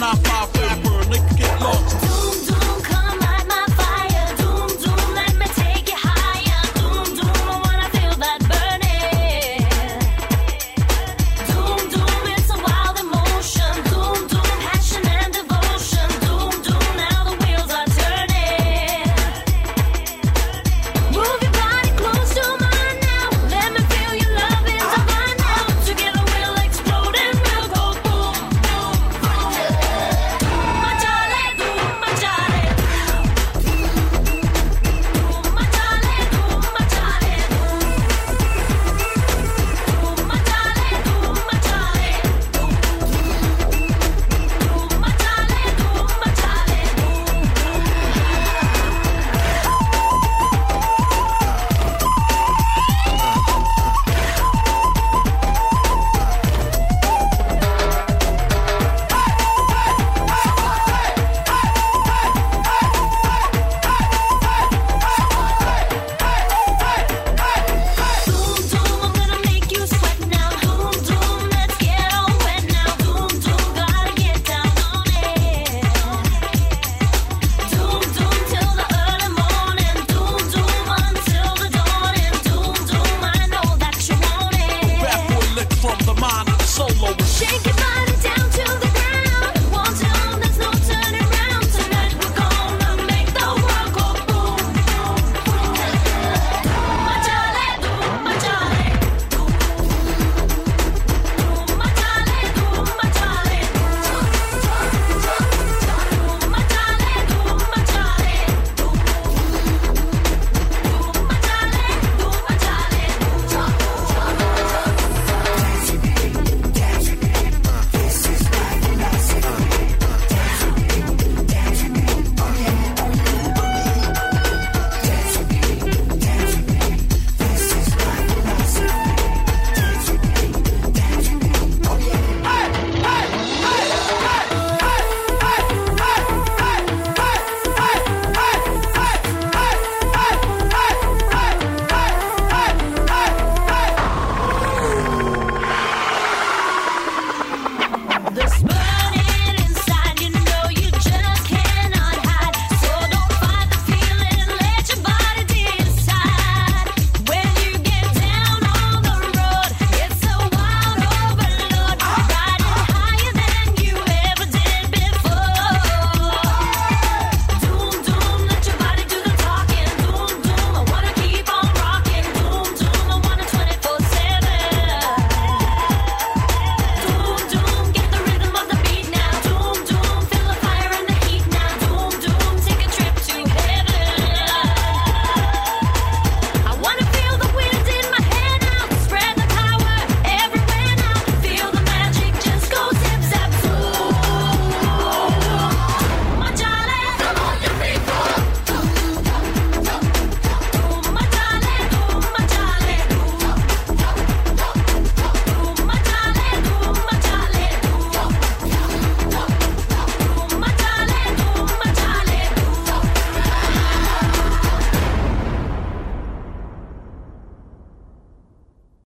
not understand